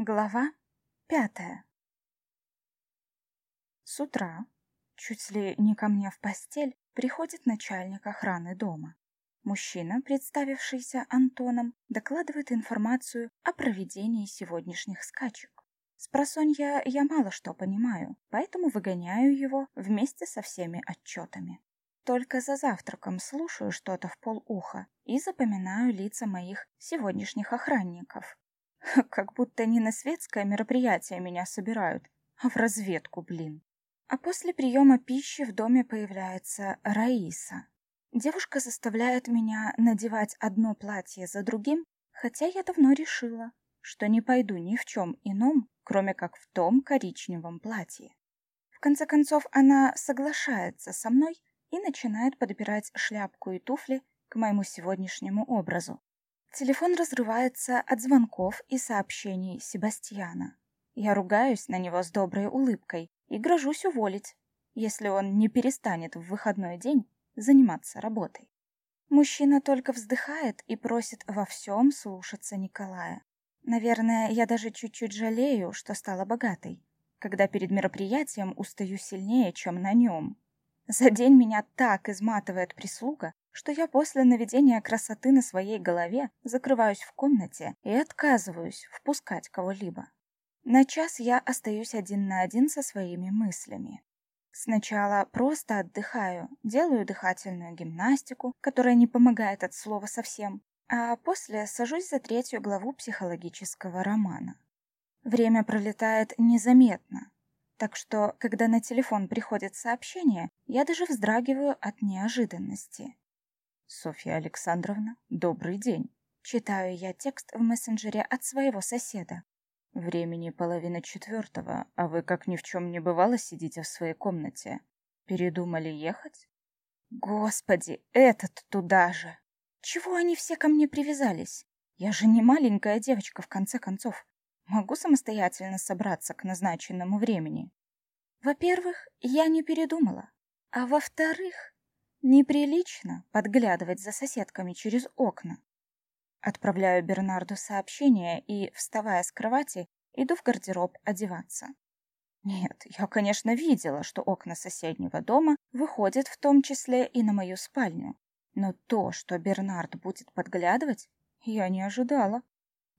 Глава пятая С утра, чуть ли не ко мне в постель, приходит начальник охраны дома. Мужчина, представившийся Антоном, докладывает информацию о проведении сегодняшних скачек. С просонья я мало что понимаю, поэтому выгоняю его вместе со всеми отчетами. Только за завтраком слушаю что-то в полуха и запоминаю лица моих сегодняшних охранников. Как будто не на светское мероприятие меня собирают, а в разведку, блин. А после приема пищи в доме появляется Раиса. Девушка заставляет меня надевать одно платье за другим, хотя я давно решила, что не пойду ни в чем ином, кроме как в том коричневом платье. В конце концов, она соглашается со мной и начинает подбирать шляпку и туфли к моему сегодняшнему образу. Телефон разрывается от звонков и сообщений Себастьяна. Я ругаюсь на него с доброй улыбкой и грожусь уволить, если он не перестанет в выходной день заниматься работой. Мужчина только вздыхает и просит во всем слушаться Николая. Наверное, я даже чуть-чуть жалею, что стала богатой, когда перед мероприятием устаю сильнее, чем на нем. За день меня так изматывает прислуга, что я после наведения красоты на своей голове закрываюсь в комнате и отказываюсь впускать кого-либо. На час я остаюсь один на один со своими мыслями. Сначала просто отдыхаю, делаю дыхательную гимнастику, которая не помогает от слова совсем, а после сажусь за третью главу психологического романа. Время пролетает незаметно, так что, когда на телефон приходит сообщение, я даже вздрагиваю от неожиданности. Софья Александровна, добрый день. Читаю я текст в мессенджере от своего соседа. Времени половина четвертого, а вы как ни в чем не бывало сидите в своей комнате. Передумали ехать? Господи, этот туда же! Чего они все ко мне привязались? Я же не маленькая девочка, в конце концов. Могу самостоятельно собраться к назначенному времени. Во-первых, я не передумала. А во-вторых, Неприлично подглядывать за соседками через окна. Отправляю Бернарду сообщение и, вставая с кровати, иду в гардероб одеваться. Нет, я, конечно, видела, что окна соседнего дома выходят в том числе и на мою спальню. Но то, что Бернард будет подглядывать, я не ожидала.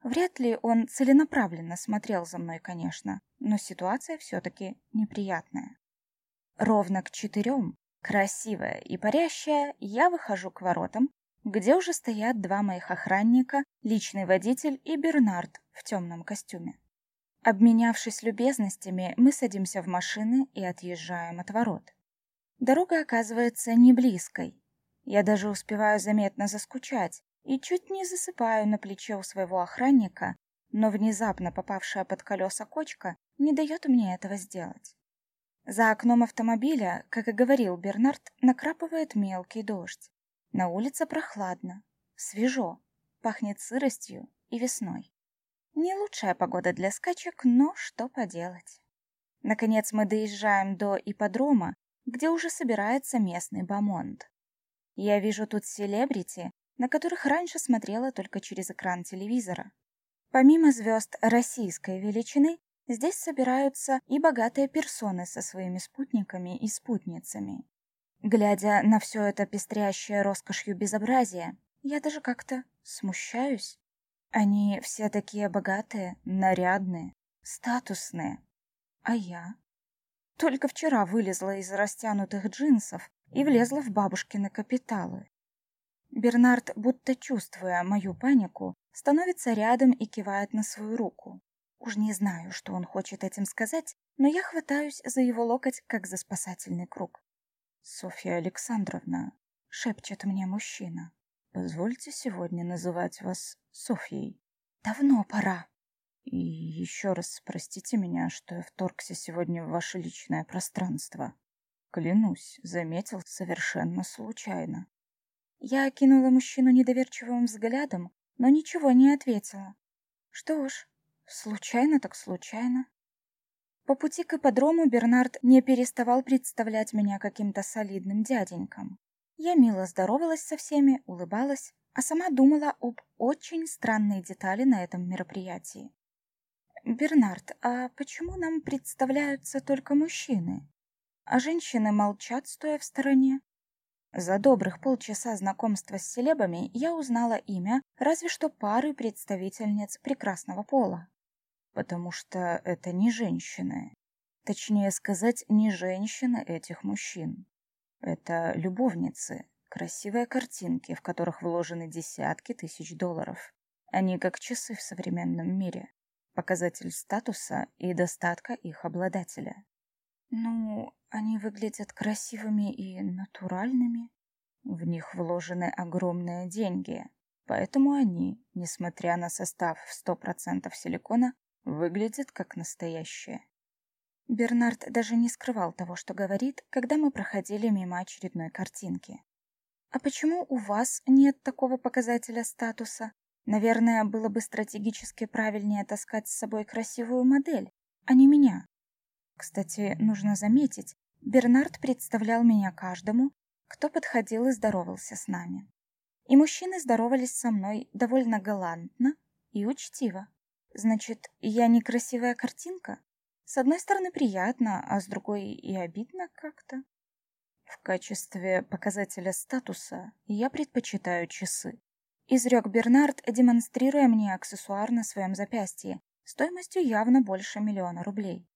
Вряд ли он целенаправленно смотрел за мной, конечно, но ситуация все-таки неприятная. Ровно к четырем Красивая и парящая, я выхожу к воротам, где уже стоят два моих охранника, личный водитель и Бернард в темном костюме. Обменявшись любезностями, мы садимся в машины и отъезжаем от ворот. Дорога оказывается не близкой. Я даже успеваю заметно заскучать и чуть не засыпаю на плече у своего охранника, но внезапно попавшая под колеса кочка не дает мне этого сделать. За окном автомобиля, как и говорил Бернард, накрапывает мелкий дождь. На улице прохладно, свежо, пахнет сыростью и весной. Не лучшая погода для скачек, но что поделать. Наконец мы доезжаем до ипподрома, где уже собирается местный бомонд. Я вижу тут селебрити, на которых раньше смотрела только через экран телевизора. Помимо звезд российской величины, Здесь собираются и богатые персоны со своими спутниками и спутницами. Глядя на все это пестрящее роскошью безобразие, я даже как-то смущаюсь. Они все такие богатые, нарядные, статусные. А я? Только вчера вылезла из растянутых джинсов и влезла в бабушкины капиталы. Бернард, будто чувствуя мою панику, становится рядом и кивает на свою руку. Уж не знаю, что он хочет этим сказать, но я хватаюсь за его локоть, как за спасательный круг. «Софья Александровна», — шепчет мне мужчина, — «позвольте сегодня называть вас Софьей». «Давно пора». «И еще раз простите меня, что я вторгся сегодня в ваше личное пространство. Клянусь, заметил совершенно случайно». Я окинула мужчину недоверчивым взглядом, но ничего не ответила. Что ж, Случайно так случайно. По пути к ипподрому Бернард не переставал представлять меня каким-то солидным дяденьком. Я мило здоровалась со всеми, улыбалась, а сама думала об очень странной детали на этом мероприятии. Бернард, а почему нам представляются только мужчины? А женщины молчат, стоя в стороне? За добрых полчаса знакомства с селебами я узнала имя разве что пары представительниц прекрасного пола. Потому что это не женщины. Точнее сказать, не женщины этих мужчин. Это любовницы, красивые картинки, в которых вложены десятки тысяч долларов. Они как часы в современном мире. Показатель статуса и достатка их обладателя. Ну, они выглядят красивыми и натуральными. В них вложены огромные деньги, поэтому они, несмотря на состав в 100% силикона, выглядят как настоящие. Бернард даже не скрывал того, что говорит, когда мы проходили мимо очередной картинки. «А почему у вас нет такого показателя статуса? Наверное, было бы стратегически правильнее таскать с собой красивую модель, а не меня». Кстати, нужно заметить, Бернард представлял меня каждому, кто подходил и здоровался с нами. И мужчины здоровались со мной довольно галантно и учтиво. Значит, я некрасивая картинка? С одной стороны приятно, а с другой и обидно как-то. В качестве показателя статуса я предпочитаю часы. Изрек Бернард, демонстрируя мне аксессуар на своем запястье, стоимостью явно больше миллиона рублей.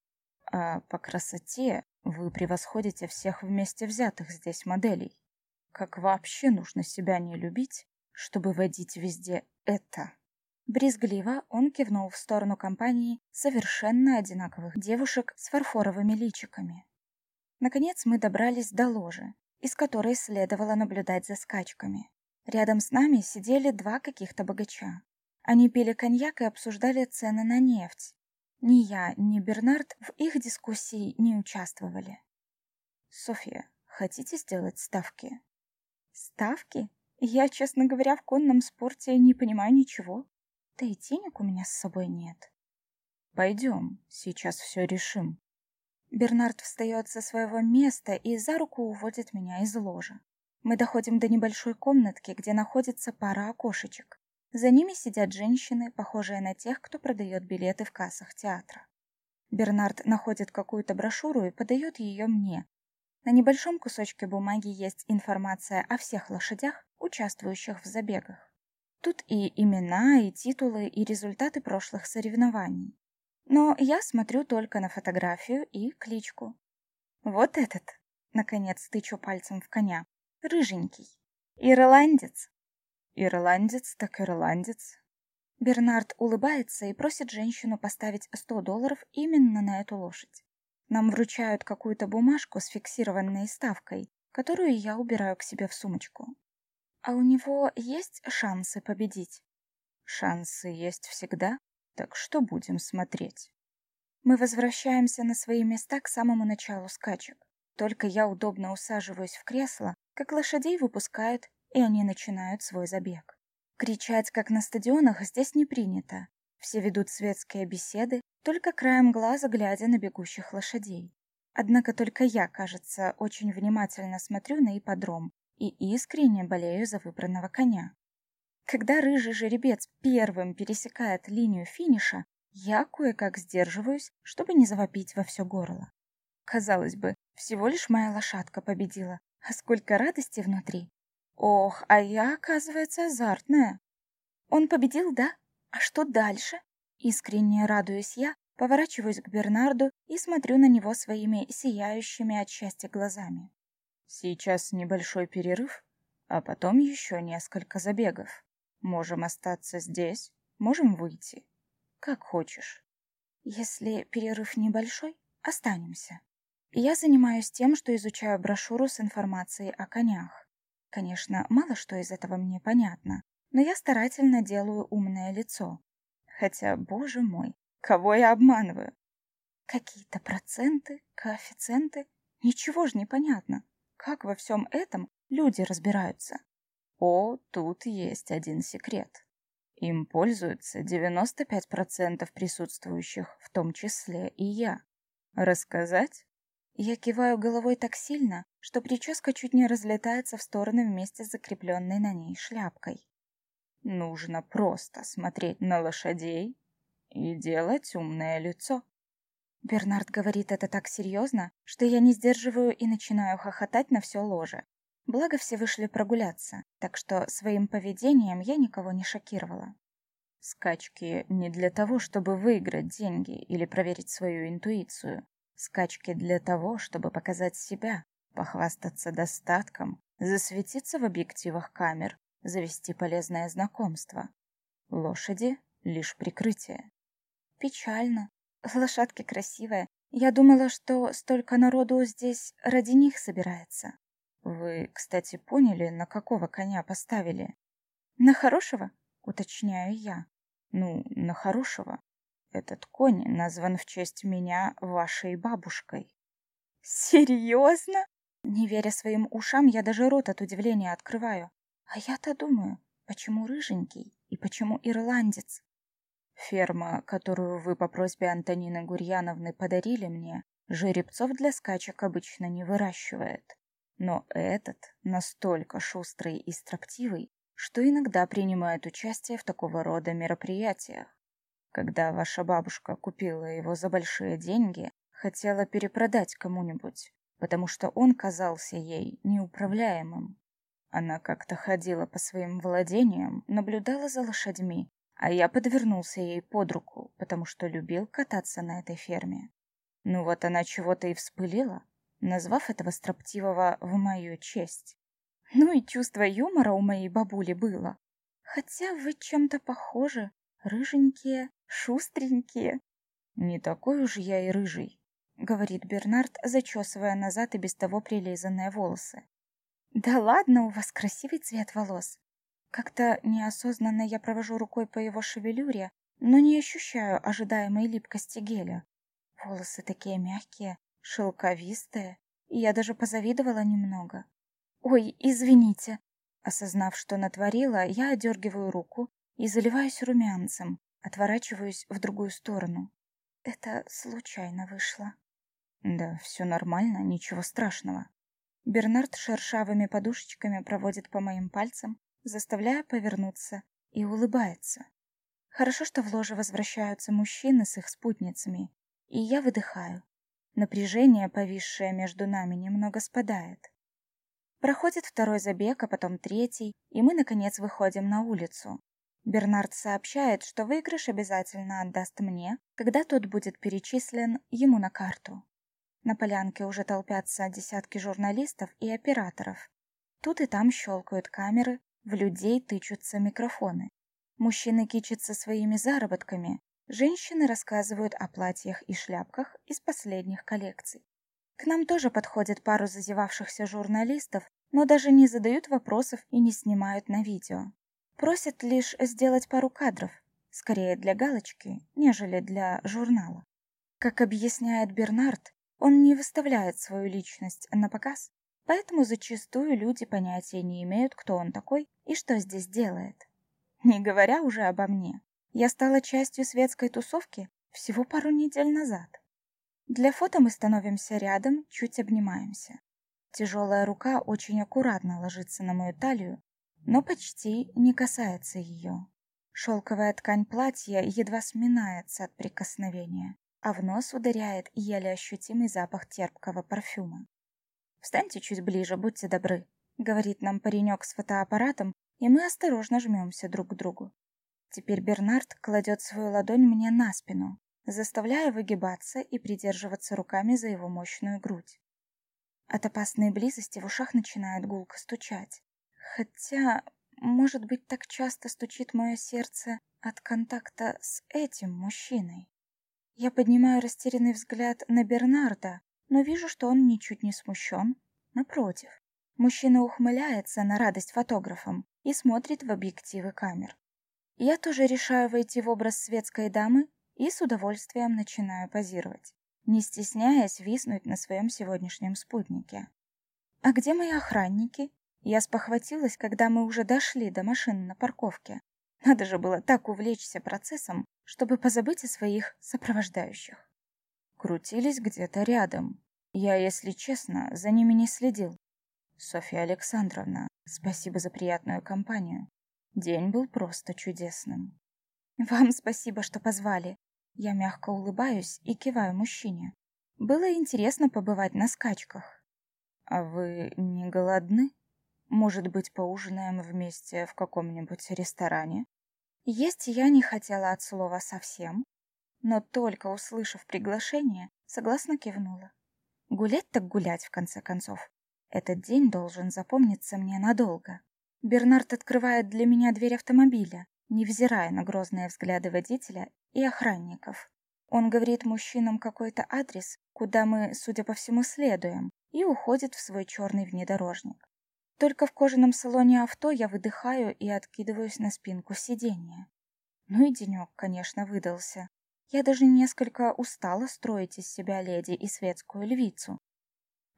А по красоте вы превосходите всех вместе взятых здесь моделей. Как вообще нужно себя не любить, чтобы водить везде это? Брезгливо он кивнул в сторону компании совершенно одинаковых девушек с фарфоровыми личиками. Наконец мы добрались до ложи, из которой следовало наблюдать за скачками. Рядом с нами сидели два каких-то богача. Они пили коньяк и обсуждали цены на нефть. Ни я, ни Бернард в их дискуссии не участвовали. «Софья, хотите сделать ставки?» «Ставки? Я, честно говоря, в конном спорте не понимаю ничего. Да и денег у меня с собой нет. Пойдем, сейчас все решим. Бернард встает со своего места и за руку уводит меня из ложа. Мы доходим до небольшой комнатки, где находится пара окошечек. За ними сидят женщины, похожие на тех, кто продает билеты в кассах театра. Бернард находит какую-то брошюру и подает ее мне. На небольшом кусочке бумаги есть информация о всех лошадях, участвующих в забегах. Тут и имена, и титулы, и результаты прошлых соревнований. Но я смотрю только на фотографию и кличку. Вот этот, наконец, тычу пальцем в коня, рыженький. Ирландец. Ирландец так ирландец. Бернард улыбается и просит женщину поставить 100 долларов именно на эту лошадь. Нам вручают какую-то бумажку с фиксированной ставкой, которую я убираю к себе в сумочку. А у него есть шансы победить? Шансы есть всегда, так что будем смотреть. Мы возвращаемся на свои места к самому началу скачек. Только я удобно усаживаюсь в кресло, как лошадей выпускают, и они начинают свой забег. Кричать, как на стадионах, здесь не принято. Все ведут светские беседы, только краем глаза глядя на бегущих лошадей. Однако только я, кажется, очень внимательно смотрю на ипподром, и искренне болею за выбранного коня. Когда рыжий жеребец первым пересекает линию финиша, я кое-как сдерживаюсь, чтобы не завопить во все горло. Казалось бы, всего лишь моя лошадка победила, а сколько радости внутри. Ох, а я, оказывается, азартная. Он победил, да? А что дальше? Искренне радуюсь я, поворачиваюсь к Бернарду и смотрю на него своими сияющими от счастья глазами. Сейчас небольшой перерыв, а потом еще несколько забегов. Можем остаться здесь, можем выйти. Как хочешь. Если перерыв небольшой, останемся. Я занимаюсь тем, что изучаю брошюру с информацией о конях. Конечно, мало что из этого мне понятно, но я старательно делаю умное лицо. Хотя, боже мой, кого я обманываю? Какие-то проценты, коэффициенты, ничего же не понятно. Как во всем этом люди разбираются? О, тут есть один секрет. Им пользуются 95% присутствующих, в том числе и я. Рассказать? Я киваю головой так сильно, что прическа чуть не разлетается в стороны вместе с закрепленной на ней шляпкой. Нужно просто смотреть на лошадей и делать умное лицо. Бернард говорит это так серьезно, что я не сдерживаю и начинаю хохотать на все ложе. Благо все вышли прогуляться, так что своим поведением я никого не шокировала. Скачки не для того, чтобы выиграть деньги или проверить свою интуицию. Скачки для того, чтобы показать себя, похвастаться достатком, засветиться в объективах камер, завести полезное знакомство. Лошади — лишь прикрытие. Печально. Лошадки красивые. Я думала, что столько народу здесь ради них собирается. Вы, кстати, поняли, на какого коня поставили? На хорошего, уточняю я. Ну, на хорошего. Этот конь назван в честь меня вашей бабушкой. Серьезно? Не веря своим ушам, я даже рот от удивления открываю. А я-то думаю, почему рыженький и почему ирландец? Ферма, которую вы по просьбе Антонины Гурьяновны подарили мне, жеребцов для скачек обычно не выращивает. Но этот настолько шустрый и строптивый, что иногда принимает участие в такого рода мероприятиях. Когда ваша бабушка купила его за большие деньги, хотела перепродать кому-нибудь, потому что он казался ей неуправляемым. Она как-то ходила по своим владениям, наблюдала за лошадьми, а я подвернулся ей под руку, потому что любил кататься на этой ферме. Ну вот она чего-то и вспылила, назвав этого строптивого в мою честь. Ну и чувство юмора у моей бабули было. Хотя вы чем-то похожи, рыженькие, шустренькие. Не такой уж я и рыжий, говорит Бернард, зачесывая назад и без того прилизанные волосы. Да ладно, у вас красивый цвет волос. Как-то неосознанно я провожу рукой по его шевелюре, но не ощущаю ожидаемой липкости геля. Волосы такие мягкие, шелковистая, и я даже позавидовала немного. «Ой, извините!» Осознав, что натворила, я одергиваю руку и заливаюсь румянцем, отворачиваюсь в другую сторону. Это случайно вышло. Да, все нормально, ничего страшного. Бернард шершавыми подушечками проводит по моим пальцам, заставляя повернуться, и улыбается. Хорошо, что в ложе возвращаются мужчины с их спутницами, и я выдыхаю. Напряжение, повисшее между нами, немного спадает. Проходит второй забег, а потом третий, и мы, наконец, выходим на улицу. Бернард сообщает, что выигрыш обязательно отдаст мне, когда тот будет перечислен ему на карту. На полянке уже толпятся десятки журналистов и операторов. Тут и там щелкают камеры, в людей тычутся микрофоны. Мужчины кичатся своими заработками, Женщины рассказывают о платьях и шляпках из последних коллекций. К нам тоже подходит пару зазевавшихся журналистов, но даже не задают вопросов и не снимают на видео. Просят лишь сделать пару кадров, скорее для галочки, нежели для журнала. Как объясняет Бернард, он не выставляет свою личность на показ, поэтому зачастую люди понятия не имеют, кто он такой и что здесь делает. Не говоря уже обо мне. Я стала частью светской тусовки всего пару недель назад. Для фото мы становимся рядом, чуть обнимаемся. Тяжелая рука очень аккуратно ложится на мою талию, но почти не касается ее. Шелковая ткань платья едва сминается от прикосновения, а в нос ударяет еле ощутимый запах терпкого парфюма. «Встаньте чуть ближе, будьте добры», — говорит нам паренек с фотоаппаратом, и мы осторожно жмемся друг к другу. Теперь Бернард кладет свою ладонь мне на спину, заставляя выгибаться и придерживаться руками за его мощную грудь. От опасной близости в ушах начинает гулко стучать. Хотя, может быть, так часто стучит мое сердце от контакта с этим мужчиной. Я поднимаю растерянный взгляд на Бернарда, но вижу, что он ничуть не смущен. Напротив, мужчина ухмыляется на радость фотографам и смотрит в объективы камер. Я тоже решаю войти в образ светской дамы и с удовольствием начинаю позировать, не стесняясь виснуть на своем сегодняшнем спутнике. «А где мои охранники?» Я спохватилась, когда мы уже дошли до машины на парковке. Надо же было так увлечься процессом, чтобы позабыть о своих сопровождающих. Крутились где-то рядом. Я, если честно, за ними не следил. Софья Александровна, спасибо за приятную компанию. День был просто чудесным. Вам спасибо, что позвали. Я мягко улыбаюсь и киваю мужчине. Было интересно побывать на скачках. А вы не голодны? Может быть, поужинаем вместе в каком-нибудь ресторане? Есть я не хотела от слова совсем, но только услышав приглашение, согласно кивнула. Гулять так гулять, в конце концов. Этот день должен запомниться мне надолго. Бернард открывает для меня дверь автомобиля, невзирая на грозные взгляды водителя и охранников. Он говорит мужчинам какой-то адрес, куда мы, судя по всему, следуем, и уходит в свой черный внедорожник. Только в кожаном салоне авто я выдыхаю и откидываюсь на спинку сиденья. Ну и денек, конечно, выдался. Я даже несколько устала строить из себя леди и светскую львицу.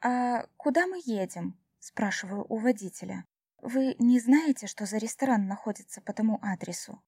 «А куда мы едем?» – спрашиваю у водителя. «Вы не знаете, что за ресторан находится по тому адресу?»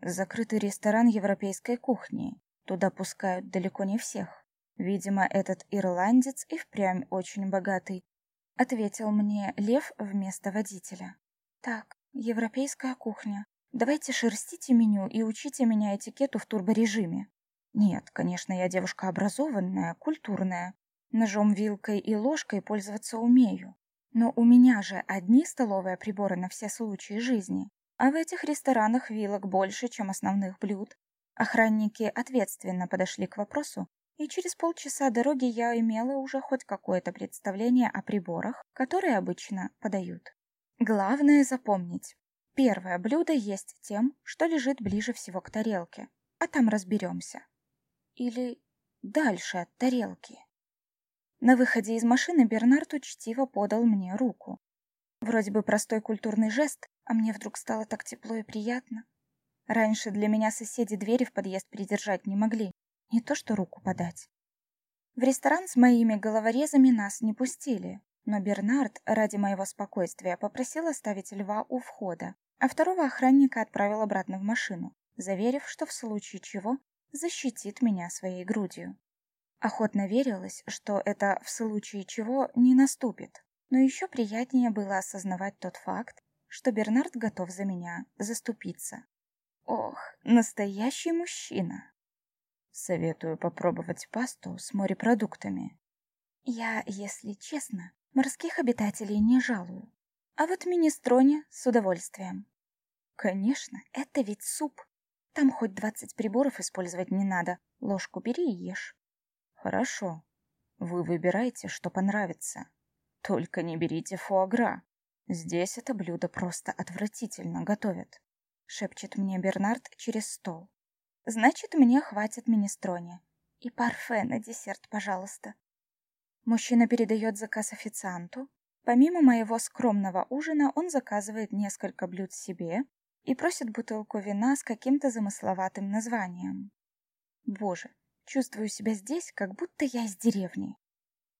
«Закрытый ресторан европейской кухни. Туда пускают далеко не всех. Видимо, этот ирландец и впрямь очень богатый», – ответил мне Лев вместо водителя. «Так, европейская кухня. Давайте шерстите меню и учите меня этикету в турборежиме». «Нет, конечно, я девушка образованная, культурная, Ножом, вилкой и ложкой пользоваться умею. Но у меня же одни столовые приборы на все случаи жизни. А в этих ресторанах вилок больше, чем основных блюд. Охранники ответственно подошли к вопросу, и через полчаса дороги я имела уже хоть какое-то представление о приборах, которые обычно подают. Главное запомнить. Первое блюдо есть тем, что лежит ближе всего к тарелке, а там разберемся. Или дальше от тарелки. На выходе из машины Бернард учтиво подал мне руку. Вроде бы простой культурный жест, а мне вдруг стало так тепло и приятно. Раньше для меня соседи двери в подъезд придержать не могли, не то что руку подать. В ресторан с моими головорезами нас не пустили, но Бернард ради моего спокойствия попросил оставить льва у входа, а второго охранника отправил обратно в машину, заверив, что в случае чего защитит меня своей грудью. Охотно верилось, что это в случае чего не наступит, но еще приятнее было осознавать тот факт, что Бернард готов за меня заступиться. Ох, настоящий мужчина. Советую попробовать пасту с морепродуктами. Я, если честно, морских обитателей не жалую. А вот министроне с удовольствием. Конечно, это ведь суп. Там хоть двадцать приборов использовать не надо. Ложку бери и ешь. Хорошо. Вы выбирайте, что понравится. Только не берите фуагра. Здесь это блюдо просто отвратительно готовят. Шепчет мне Бернард через стол. Значит, мне хватит министроне. И парфе на десерт, пожалуйста. Мужчина передает заказ официанту. Помимо моего скромного ужина, он заказывает несколько блюд себе и просит бутылку вина с каким-то замысловатым названием. Боже, Чувствую себя здесь, как будто я из деревни.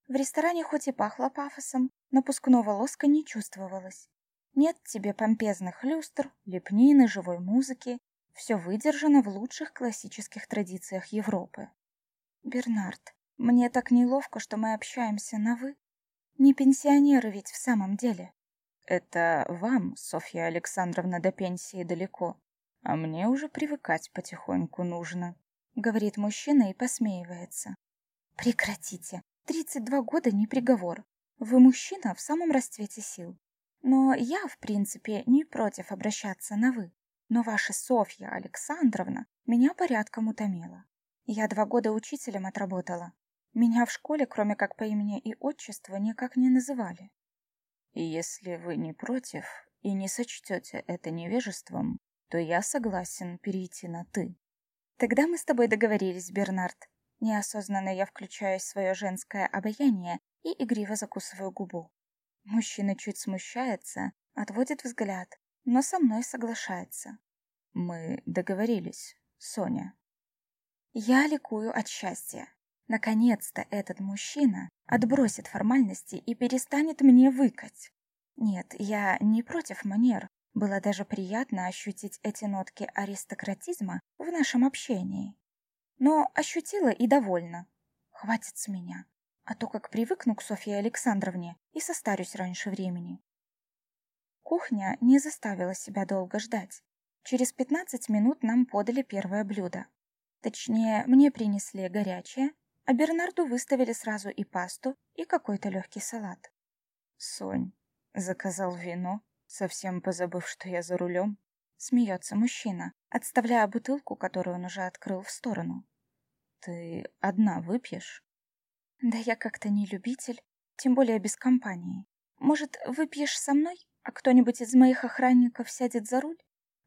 В ресторане хоть и пахло пафосом, но пускного лоска не чувствовалось. Нет тебе помпезных люстр, лепнины, живой музыки. Все выдержано в лучших классических традициях Европы. Бернард, мне так неловко, что мы общаемся на «вы». Не пенсионеры ведь в самом деле. Это вам, Софья Александровна, до пенсии далеко, а мне уже привыкать потихоньку нужно. — говорит мужчина и посмеивается. «Прекратите. Тридцать два года не приговор. Вы мужчина в самом расцвете сил. Но я, в принципе, не против обращаться на «вы». Но ваша Софья Александровна меня порядком утомила. Я два года учителем отработала. Меня в школе, кроме как по имени и отчеству, никак не называли. Если вы не против и не сочтете это невежеством, то я согласен перейти на «ты». Тогда мы с тобой договорились, Бернард. Неосознанно я включаю свое женское обаяние и игриво закусываю губу. Мужчина чуть смущается, отводит взгляд, но со мной соглашается. Мы договорились, Соня. Я ликую от счастья. Наконец-то этот мужчина отбросит формальности и перестанет мне выкать. Нет, я не против манер, было даже приятно ощутить эти нотки аристократизма в нашем общении. Но ощутила и довольна. Хватит с меня, а то как привыкну к Софье Александровне и состарюсь раньше времени. Кухня не заставила себя долго ждать. Через 15 минут нам подали первое блюдо. Точнее, мне принесли горячее, а Бернарду выставили сразу и пасту, и какой-то легкий салат. «Сонь, заказал вино, совсем позабыв, что я за рулем?» Смеется мужчина, отставляя бутылку, которую он уже открыл в сторону. «Ты одна выпьешь?» «Да я как-то не любитель, тем более без компании. Может, выпьешь со мной, а кто-нибудь из моих охранников сядет за руль?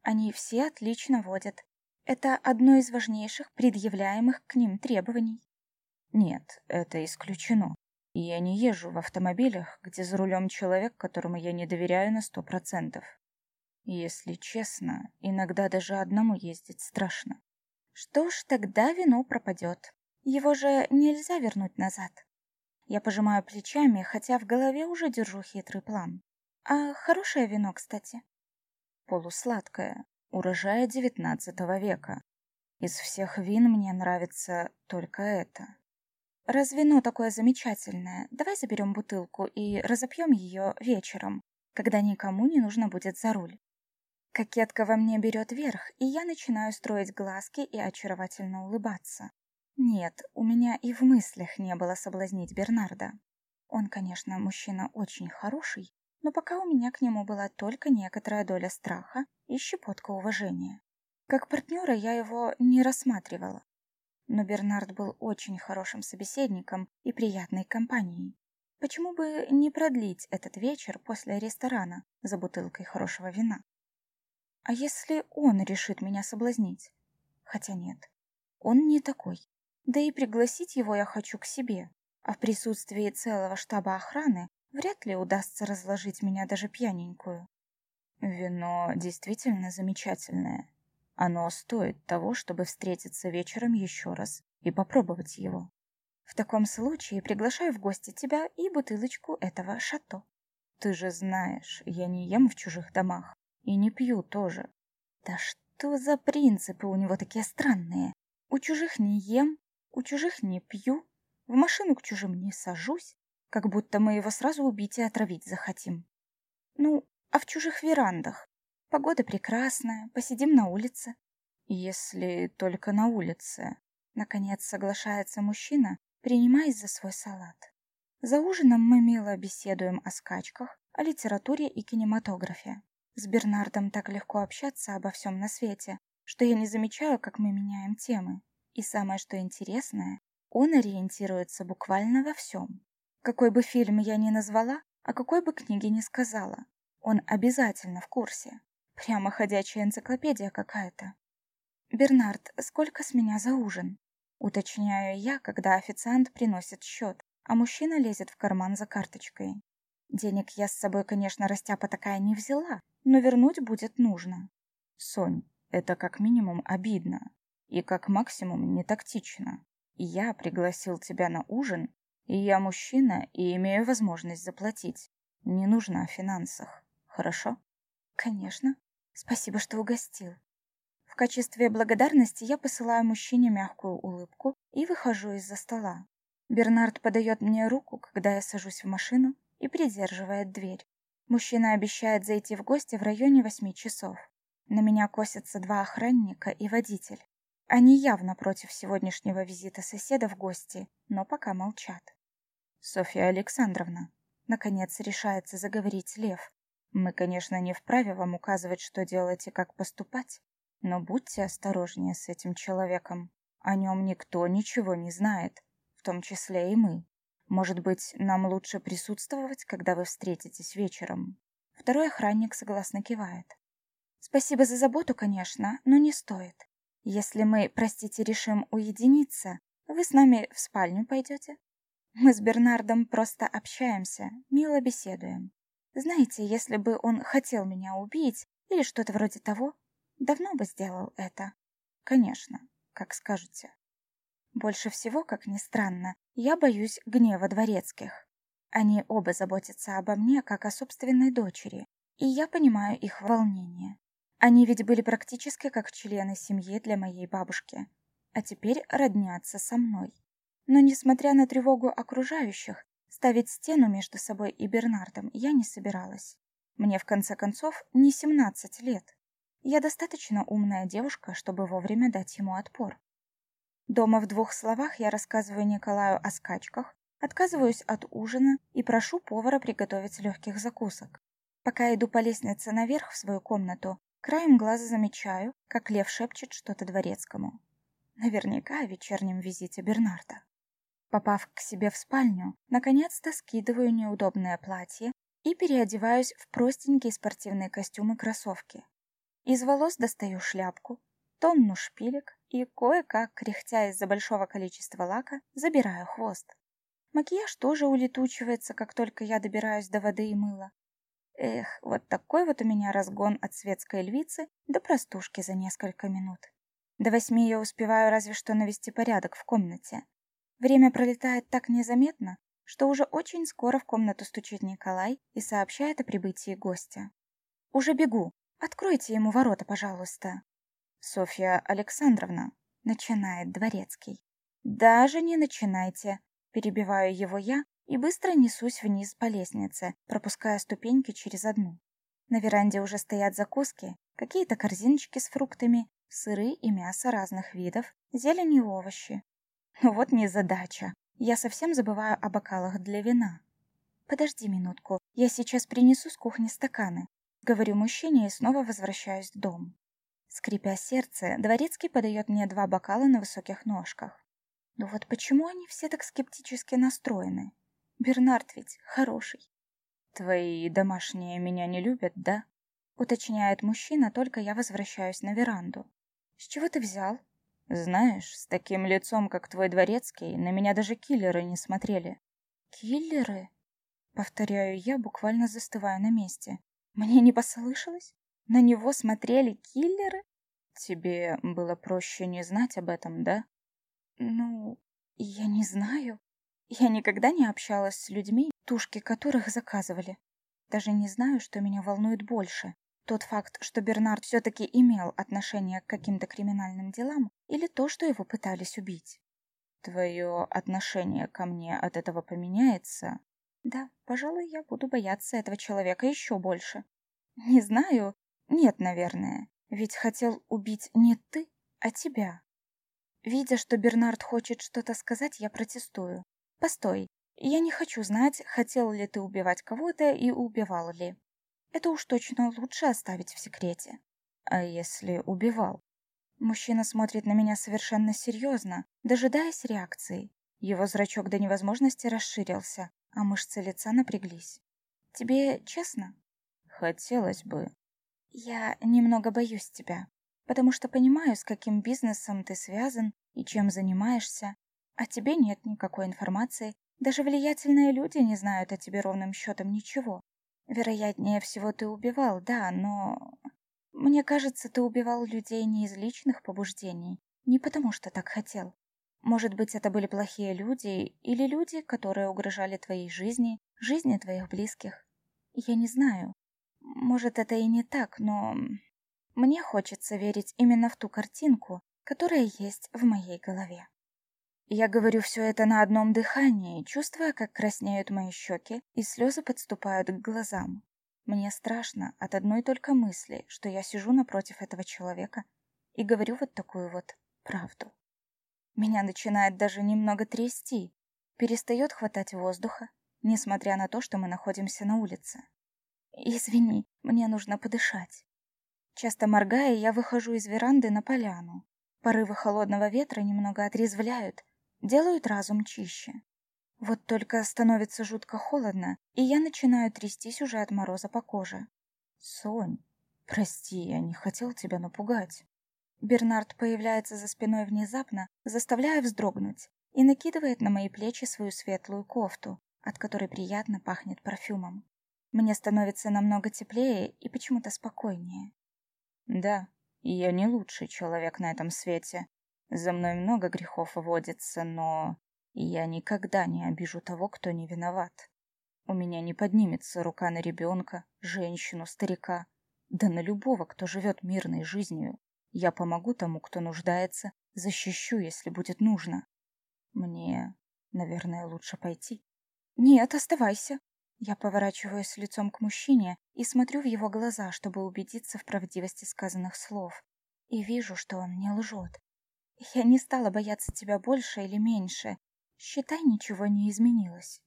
Они все отлично водят. Это одно из важнейших предъявляемых к ним требований». «Нет, это исключено. Я не езжу в автомобилях, где за рулем человек, которому я не доверяю на сто процентов. Если честно, иногда даже одному ездить страшно. Что ж, тогда вино пропадет. Его же нельзя вернуть назад. Я пожимаю плечами, хотя в голове уже держу хитрый план. А хорошее вино, кстати. Полусладкое, урожая девятнадцатого века. Из всех вин мне нравится только это. Раз вино такое замечательное, давай заберем бутылку и разопьем ее вечером, когда никому не нужно будет за руль. Кокетка во мне берет верх, и я начинаю строить глазки и очаровательно улыбаться. Нет, у меня и в мыслях не было соблазнить Бернарда. Он, конечно, мужчина очень хороший, но пока у меня к нему была только некоторая доля страха и щепотка уважения. Как партнера я его не рассматривала. Но Бернард был очень хорошим собеседником и приятной компанией. Почему бы не продлить этот вечер после ресторана за бутылкой хорошего вина? А если он решит меня соблазнить? Хотя нет, он не такой. Да и пригласить его я хочу к себе, а в присутствии целого штаба охраны вряд ли удастся разложить меня даже пьяненькую. Вино действительно замечательное. Оно стоит того, чтобы встретиться вечером еще раз и попробовать его. В таком случае приглашаю в гости тебя и бутылочку этого шато. Ты же знаешь, я не ем в чужих домах. И не пью тоже. Да что за принципы у него такие странные? У чужих не ем, у чужих не пью, в машину к чужим не сажусь, как будто мы его сразу убить и отравить захотим. Ну, а в чужих верандах? Погода прекрасная, посидим на улице. Если только на улице. Наконец соглашается мужчина, принимаясь за свой салат. За ужином мы мило беседуем о скачках, о литературе и кинематографе. С Бернардом так легко общаться обо всем на свете, что я не замечаю, как мы меняем темы. И самое что интересное, он ориентируется буквально во всем. Какой бы фильм я ни назвала, о какой бы книге ни сказала, он обязательно в курсе. Прямо ходячая энциклопедия какая-то. «Бернард, сколько с меня за ужин?» Уточняю я, когда официант приносит счет, а мужчина лезет в карман за карточкой. Денег я с собой, конечно, растяпа такая не взяла, но вернуть будет нужно. Сонь, это как минимум обидно и как максимум не тактично. Я пригласил тебя на ужин, и я мужчина и имею возможность заплатить. Не нужно о финансах, хорошо? Конечно. Спасибо, что угостил. В качестве благодарности я посылаю мужчине мягкую улыбку и выхожу из-за стола. Бернард подает мне руку, когда я сажусь в машину и придерживает дверь. Мужчина обещает зайти в гости в районе восьми часов. На меня косятся два охранника и водитель. Они явно против сегодняшнего визита соседа в гости, но пока молчат. «Софья Александровна», — наконец решается заговорить Лев, «мы, конечно, не вправе вам указывать, что делать и как поступать, но будьте осторожнее с этим человеком. О нем никто ничего не знает, в том числе и мы. Может быть, нам лучше присутствовать, когда вы встретитесь вечером?» Второй охранник согласно кивает. «Спасибо за заботу, конечно, но не стоит. Если мы, простите, решим уединиться, вы с нами в спальню пойдете? Мы с Бернардом просто общаемся, мило беседуем. Знаете, если бы он хотел меня убить или что-то вроде того, давно бы сделал это. Конечно, как скажете. Больше всего, как ни странно, я боюсь гнева дворецких. Они оба заботятся обо мне, как о собственной дочери, и я понимаю их волнение. Они ведь были практически как члены семьи для моей бабушки, а теперь роднятся со мной. Но, несмотря на тревогу окружающих, ставить стену между собой и Бернардом я не собиралась. Мне, в конце концов, не 17 лет. Я достаточно умная девушка, чтобы вовремя дать ему отпор. Дома в двух словах я рассказываю Николаю о скачках, отказываюсь от ужина и прошу повара приготовить легких закусок. Пока иду по лестнице наверх в свою комнату, краем глаза замечаю, как Лев шепчет что-то дворецкому. Наверняка о вечернем визите Бернарда. Попав к себе в спальню, наконец-то скидываю неудобное платье и переодеваюсь в простенькие спортивные костюмы кроссовки. Из волос достаю шляпку, тонну шпилек и кое-как, кряхтя из-за большого количества лака, забираю хвост. Макияж тоже улетучивается, как только я добираюсь до воды и мыла. Эх, вот такой вот у меня разгон от светской львицы до простушки за несколько минут. До восьми я успеваю разве что навести порядок в комнате. Время пролетает так незаметно, что уже очень скоро в комнату стучит Николай и сообщает о прибытии гостя. «Уже бегу. Откройте ему ворота, пожалуйста». «Софья Александровна», — начинает Дворецкий. «Даже не начинайте», — перебиваю его я и быстро несусь вниз по лестнице, пропуская ступеньки через одну. На веранде уже стоят закуски, какие-то корзиночки с фруктами, сыры и мясо разных видов, зелень и овощи. Вот незадача. Я совсем забываю о бокалах для вина. «Подожди минутку, я сейчас принесу с кухни стаканы», — говорю мужчине и снова возвращаюсь в дом. Скрипя сердце, дворецкий подает мне два бокала на высоких ножках. Ну вот почему они все так скептически настроены? Бернард ведь хороший. Твои домашние меня не любят, да? Уточняет мужчина, только я возвращаюсь на веранду. С чего ты взял? Знаешь, с таким лицом, как твой дворецкий, на меня даже киллеры не смотрели. Киллеры? Повторяю я, буквально застывая на месте. Мне не послышалось? На него смотрели киллеры? Тебе было проще не знать об этом, да? Ну, я не знаю. Я никогда не общалась с людьми, тушки которых заказывали. Даже не знаю, что меня волнует больше. Тот факт, что Бернард все-таки имел отношение к каким-то криминальным делам, или то, что его пытались убить. Твое отношение ко мне от этого поменяется? Да, пожалуй, я буду бояться этого человека еще больше. Не знаю, нет, наверное. Ведь хотел убить не ты, а тебя. Видя, что Бернард хочет что-то сказать, я протестую. Постой, я не хочу знать, хотел ли ты убивать кого-то и убивал ли. Это уж точно лучше оставить в секрете. А если убивал? Мужчина смотрит на меня совершенно серьезно, дожидаясь реакции. Его зрачок до невозможности расширился, а мышцы лица напряглись. Тебе честно? Хотелось бы. Я немного боюсь тебя, потому что понимаю, с каким бизнесом ты связан и чем занимаешься, а тебе нет никакой информации, даже влиятельные люди не знают о тебе ровным счетом ничего. Вероятнее всего ты убивал, да, но... Мне кажется, ты убивал людей не из личных побуждений, не потому что так хотел. Может быть, это были плохие люди или люди, которые угрожали твоей жизни, жизни твоих близких. Я не знаю, может, это и не так, но мне хочется верить именно в ту картинку, которая есть в моей голове. Я говорю все это на одном дыхании, чувствуя, как краснеют мои щеки и слезы подступают к глазам. Мне страшно от одной только мысли, что я сижу напротив этого человека и говорю вот такую вот правду. Меня начинает даже немного трясти, перестает хватать воздуха, несмотря на то, что мы находимся на улице. «Извини, мне нужно подышать». Часто моргая, я выхожу из веранды на поляну. Порывы холодного ветра немного отрезвляют, делают разум чище. Вот только становится жутко холодно, и я начинаю трястись уже от мороза по коже. «Сонь, прости, я не хотел тебя напугать». Бернард появляется за спиной внезапно, заставляя вздрогнуть, и накидывает на мои плечи свою светлую кофту, от которой приятно пахнет парфюмом. Мне становится намного теплее и почему-то спокойнее. Да, я не лучший человек на этом свете. За мной много грехов водится, но я никогда не обижу того, кто не виноват. У меня не поднимется рука на ребенка, женщину, старика, да на любого, кто живет мирной жизнью. Я помогу тому, кто нуждается, защищу, если будет нужно. Мне, наверное, лучше пойти. Нет, оставайся. Я поворачиваюсь лицом к мужчине и смотрю в его глаза, чтобы убедиться в правдивости сказанных слов. И вижу, что он не лжет. Я не стала бояться тебя больше или меньше. Считай, ничего не изменилось.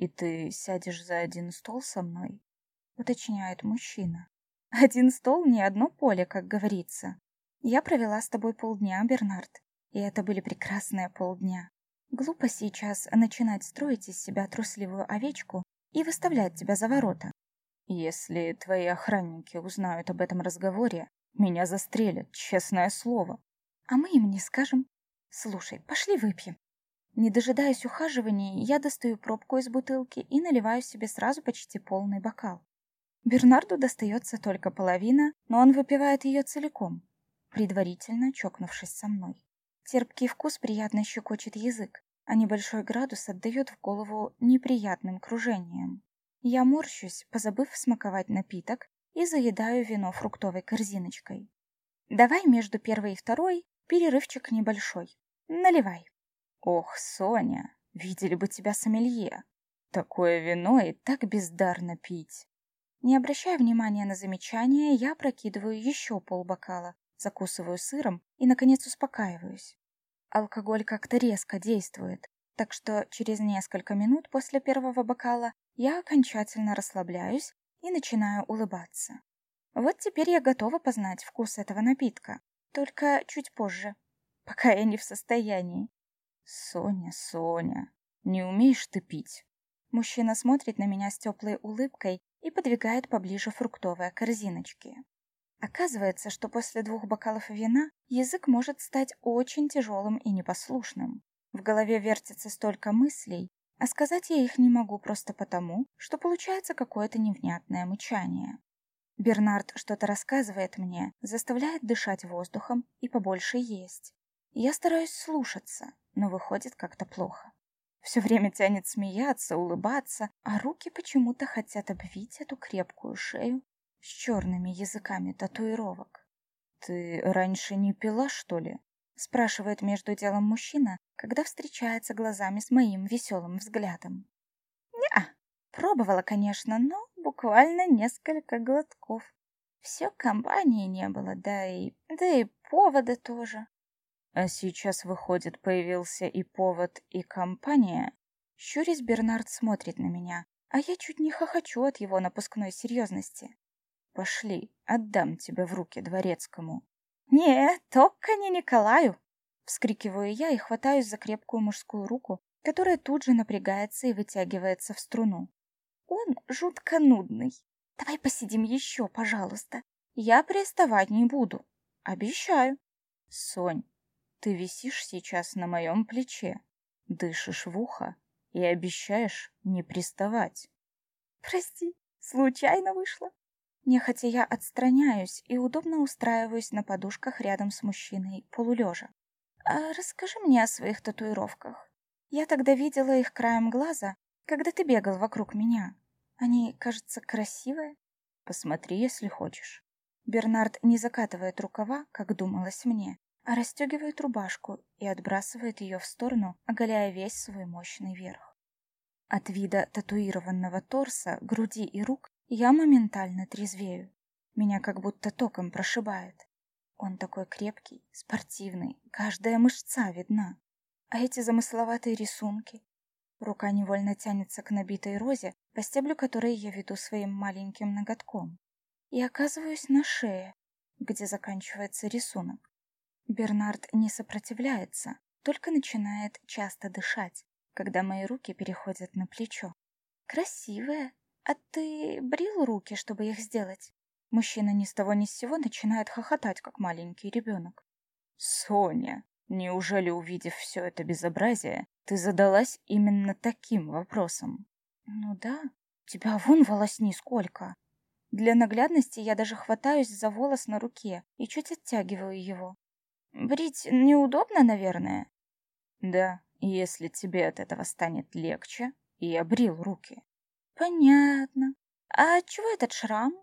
«И ты сядешь за один стол со мной?» — уточняет мужчина. «Один стол, не одно поле, как говорится. Я провела с тобой полдня, Бернард, и это были прекрасные полдня. Глупо сейчас начинать строить из себя трусливую овечку и выставлять тебя за ворота. Если твои охранники узнают об этом разговоре, меня застрелят, честное слово. А мы им не скажем. Слушай, пошли выпьем. Не дожидаясь ухаживаний, я достаю пробку из бутылки и наливаю себе сразу почти полный бокал. Бернарду достается только половина, но он выпивает ее целиком, предварительно чокнувшись со мной. Терпкий вкус приятно щекочет язык, а небольшой градус отдает в голову неприятным кружением. Я морщусь, позабыв смаковать напиток, и заедаю вино фруктовой корзиночкой. Давай между первой и второй перерывчик небольшой. Наливай. Ох, Соня, видели бы тебя сомелье. Такое вино и так бездарно пить. Не обращая внимания на замечания, я прокидываю еще полбокала, закусываю сыром и, наконец, успокаиваюсь. Алкоголь как-то резко действует, так что через несколько минут после первого бокала я окончательно расслабляюсь и начинаю улыбаться. Вот теперь я готова познать вкус этого напитка, только чуть позже, пока я не в состоянии. Соня, Соня, не умеешь ты пить? Мужчина смотрит на меня с теплой улыбкой и подвигает поближе фруктовые корзиночки. Оказывается, что после двух бокалов вина язык может стать очень тяжелым и непослушным. В голове вертится столько мыслей, а сказать я их не могу просто потому, что получается какое-то невнятное мычание. Бернард что-то рассказывает мне, заставляет дышать воздухом и побольше есть. Я стараюсь слушаться, но выходит как-то плохо. Все время тянет смеяться, улыбаться, а руки почему-то хотят обвить эту крепкую шею с черными языками татуировок. «Ты раньше не пила, что ли?» спрашивает между делом мужчина, когда встречается глазами с моим веселым взглядом. «Не-а, пробовала, конечно, но буквально несколько глотков. Все компании не было, да и... да и повода тоже». «А сейчас, выходит, появился и повод, и компания?» Щурясь, Бернард смотрит на меня, а я чуть не хохочу от его напускной серьезности. Пошли, отдам тебя в руки дворецкому. Нет, только не Николаю. Вскрикиваю я и хватаюсь за крепкую мужскую руку, которая тут же напрягается и вытягивается в струну. Он жутко нудный. Давай посидим еще, пожалуйста. Я приставать не буду. Обещаю. Сонь, ты висишь сейчас на моем плече, дышишь в ухо и обещаешь не приставать. Прости, случайно вышло. Нехотя я отстраняюсь и удобно устраиваюсь на подушках рядом с мужчиной, полулежа. А расскажи мне о своих татуировках. Я тогда видела их краем глаза, когда ты бегал вокруг меня. Они, кажется, красивые. Посмотри, если хочешь. Бернард не закатывает рукава, как думалось мне, а расстегивает рубашку и отбрасывает ее в сторону, оголяя весь свой мощный верх. От вида татуированного торса, груди и рук я моментально трезвею. Меня как будто током прошибает. Он такой крепкий, спортивный, каждая мышца видна. А эти замысловатые рисунки? Рука невольно тянется к набитой розе, по стеблю которой я веду своим маленьким ноготком. И оказываюсь на шее, где заканчивается рисунок. Бернард не сопротивляется, только начинает часто дышать, когда мои руки переходят на плечо. Красивая, «А ты брил руки, чтобы их сделать?» Мужчина ни с того ни с сего начинает хохотать, как маленький ребенок. «Соня, неужели, увидев все это безобразие, ты задалась именно таким вопросом?» «Ну да, тебя вон волосни сколько!» Для наглядности я даже хватаюсь за волос на руке и чуть оттягиваю его. «Брить неудобно, наверное?» «Да, если тебе от этого станет легче, я брил руки». Понятно. А чего этот шрам?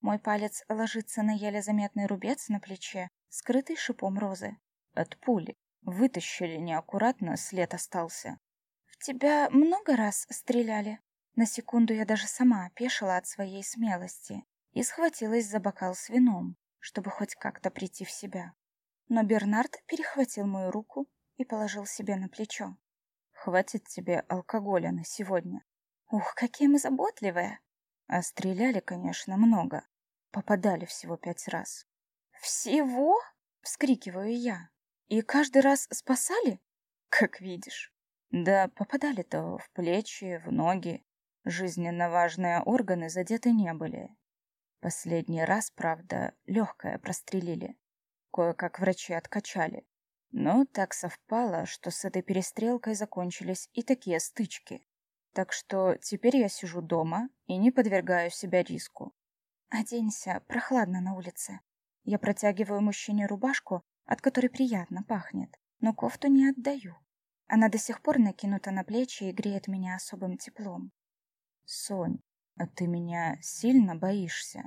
Мой палец ложится на еле заметный рубец на плече, скрытый шипом розы. От пули. Вытащили неаккуратно, след остался. В тебя много раз стреляли? На секунду я даже сама опешила от своей смелости и схватилась за бокал с вином, чтобы хоть как-то прийти в себя. Но Бернард перехватил мою руку и положил себе на плечо. «Хватит тебе алкоголя на сегодня». «Ух, какие мы заботливые!» А стреляли, конечно, много. Попадали всего пять раз. «Всего?» — вскрикиваю я. «И каждый раз спасали?» «Как видишь». Да, попадали-то в плечи, в ноги. Жизненно важные органы задеты не были. Последний раз, правда, легкое прострелили. Кое-как врачи откачали. Но так совпало, что с этой перестрелкой закончились и такие стычки. Так что теперь я сижу дома и не подвергаю себя риску. Оденься, прохладно на улице. Я протягиваю мужчине рубашку, от которой приятно пахнет, но кофту не отдаю. Она до сих пор накинута на плечи и греет меня особым теплом. Сонь, а ты меня сильно боишься?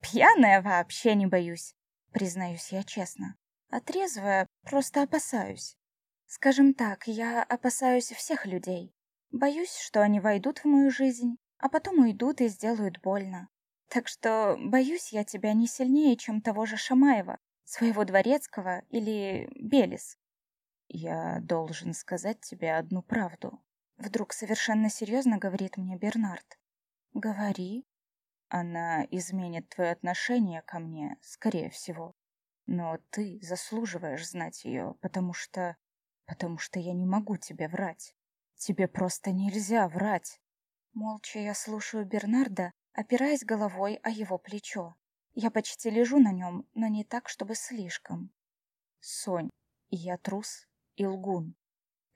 Пьяная вообще не боюсь, признаюсь я честно. А трезвая просто опасаюсь. Скажем так, я опасаюсь всех людей. Боюсь, что они войдут в мою жизнь, а потом уйдут и сделают больно. Так что боюсь я тебя не сильнее, чем того же Шамаева, своего дворецкого или Белис. «Я должен сказать тебе одну правду», — вдруг совершенно серьезно говорит мне Бернард. «Говори». «Она изменит твое отношение ко мне, скорее всего. Но ты заслуживаешь знать ее, потому что... потому что я не могу тебе врать. Тебе просто нельзя врать». Молча я слушаю Бернарда, опираясь головой о его плечо. Я почти лежу на нем, но не так, чтобы слишком. «Сонь, я трус и лгун.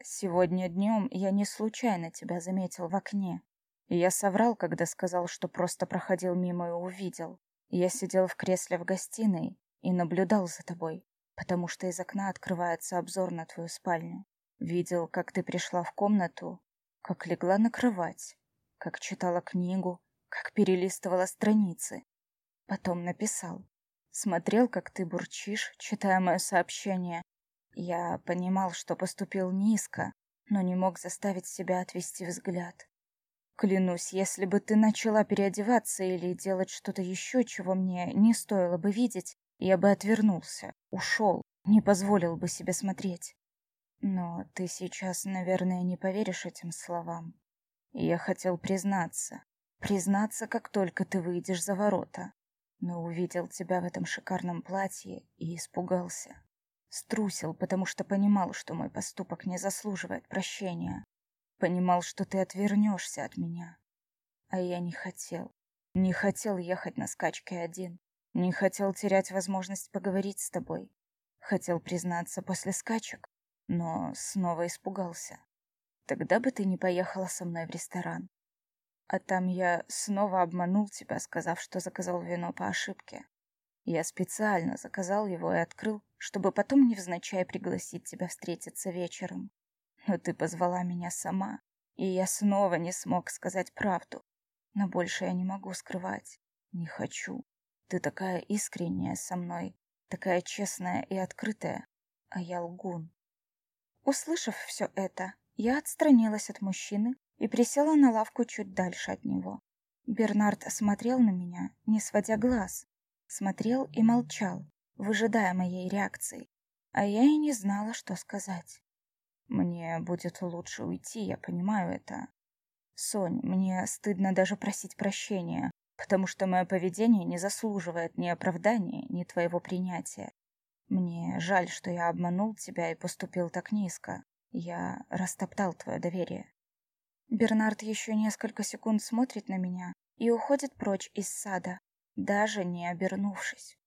Сегодня днем я не случайно тебя заметил в окне. Я соврал, когда сказал, что просто проходил мимо и увидел. Я сидел в кресле в гостиной и наблюдал за тобой, потому что из окна открывается обзор на твою спальню. Видел, как ты пришла в комнату, как легла на кровать, как читала книгу, как перелистывала страницы. Потом написал. Смотрел, как ты бурчишь, читая мое сообщение, я понимал, что поступил низко, но не мог заставить себя отвести взгляд. Клянусь, если бы ты начала переодеваться или делать что-то еще, чего мне не стоило бы видеть, я бы отвернулся, ушел, не позволил бы себе смотреть. Но ты сейчас, наверное, не поверишь этим словам. Я хотел признаться. Признаться, как только ты выйдешь за ворота. Но увидел тебя в этом шикарном платье и испугался. Струсил, потому что понимал, что мой поступок не заслуживает прощения. Понимал, что ты отвернешься от меня. А я не хотел. Не хотел ехать на скачке один. Не хотел терять возможность поговорить с тобой. Хотел признаться после скачек, но снова испугался. Тогда бы ты не поехала со мной в ресторан. А там я снова обманул тебя, сказав, что заказал вино по ошибке. Я специально заказал его и открыл, чтобы потом невзначай пригласить тебя встретиться вечером. Но ты позвала меня сама, и я снова не смог сказать правду. Но больше я не могу скрывать. Не хочу. Ты такая искренняя со мной, такая честная и открытая, а я лгун. Услышав все это, я отстранилась от мужчины и присела на лавку чуть дальше от него. Бернард смотрел на меня, не сводя глаз, смотрел и молчал, выжидая моей реакции, а я и не знала, что сказать. Мне будет лучше уйти, я понимаю это. Сонь, мне стыдно даже просить прощения, потому что мое поведение не заслуживает ни оправдания, ни твоего принятия. Мне жаль, что я обманул тебя и поступил так низко. Я растоптал твое доверие. Бернард еще несколько секунд смотрит на меня и уходит прочь из сада, даже не обернувшись.